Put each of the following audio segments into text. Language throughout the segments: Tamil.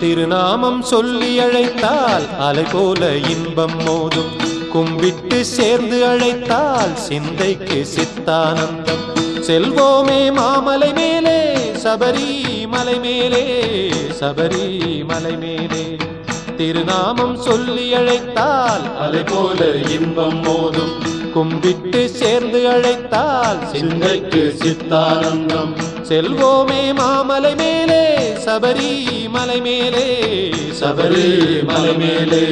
திருநாமம் சொல்லி அழைத்தால் அலை போல இன்பம் மோதும். கும்பிட்டு சேர்ந்து அழைத்தால் சிந்தைக்கு சித்தானந்தம். செல்வோமே மாமலை மேலே சபரி மலை மேலே சபரி மலை மேலே. திருநாமம் சொல்லி அழைத்தால் அலை போல இன்பம் மோதும். கும்பிட்டு சேர்ந்து அழைத்தால் சிந்தைக்கு சித்தானந்தம் செல்வோமே மாமலை மேலே சபரி மலை மேலே சபரி மலை மேலே.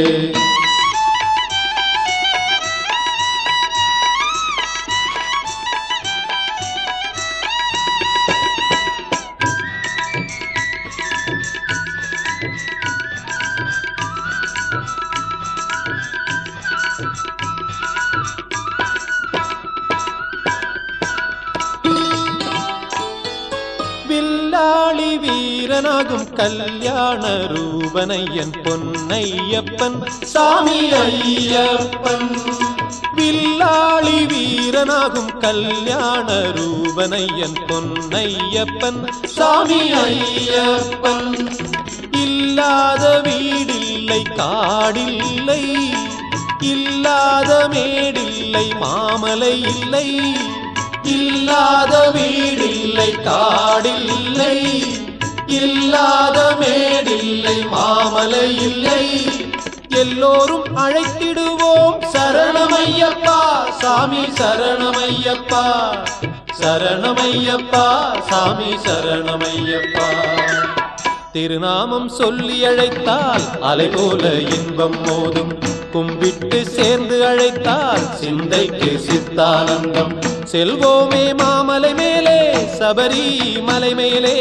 வில்லாளி வீரனாகும் கல்யாண ரூபனையன் பொன்னையப்பன் சாமி ஐயப்பன். வில்லாளி வீரனாகும் கல்யாண ரூபனையன் பொன்னையப்பன் சாமி ஐயப்பன். இல்லாத வீடில்லை காடில்லை. இல்லாத மேடில்லை மாமலை இல்லை. இல்லாத வீடில்லை காடில்லை. இல்லாத மேடில்லை மாமலை இல்லை. எல்லோரும் அழைத்திடுவோம் சரணமையப்பா. சாமி சரணமையப்பா. சரணமையப்பா சாமி சரணமையப்பா. திருநாமம் சொல்லி அழைத்தால் அலை போல இன்பம் மோதும். கும்பிட்டு சேர்ந்து அழைத்தால் சிந்தைக்கு சித்தானந்தம். செல்வோமே மாமலை மேலே சபரி மலை மேலே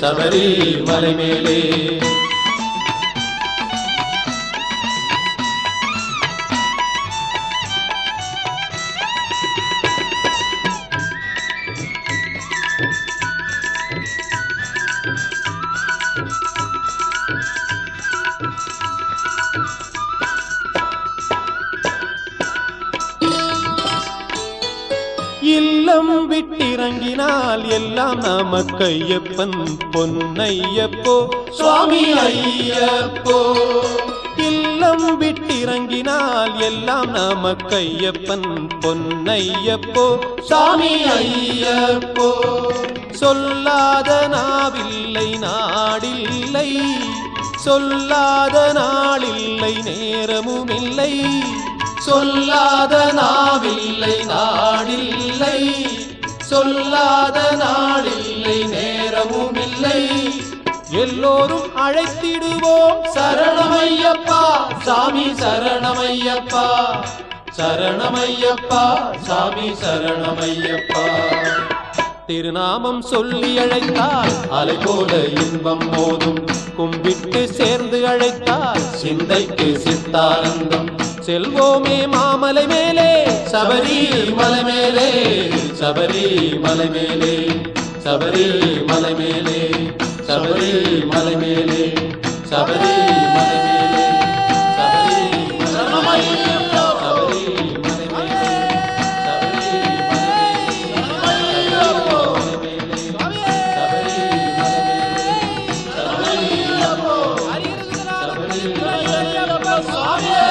சபரி மலை மேலே. உள்ளம் விட்டிறங்கினால் எல்லாம் நமக்கையப்பன் பொன்னையப்போ சுவாமி ஐயப்போ. இல்லம் விட்டிறங்கினால் எல்லாம் நமக்கையப்பன் பொன்னையப்போ சாமி ஐயப்போ. சொல்லாத நாவில்லை நாடில்லை. சொல்லாத நாளில்லை நேரமுமில்லை. சொல்லாத நாவில்லை நாடில்லை. எல்லோரும் அழைத்திடுவோம். சரணமையப்பா சாமி சரணமையப்பா. சரணமையப்பா சாமி சரணமையப்பா. திருநாமம் சொல்லி அழைத்தால் அலை போல இன்பம் போதும் கும்பிட்டு சேர்ந்து அழைத்தால் சிந்தைக்கு சித்தானந்தம். செல்வோமே மாமலை மேலே சபரி மலை மேலே சபரி மலை மேலே சபரி மலை மேலே. சபரி மலைமேலே சபரி மலைமேலே Swami!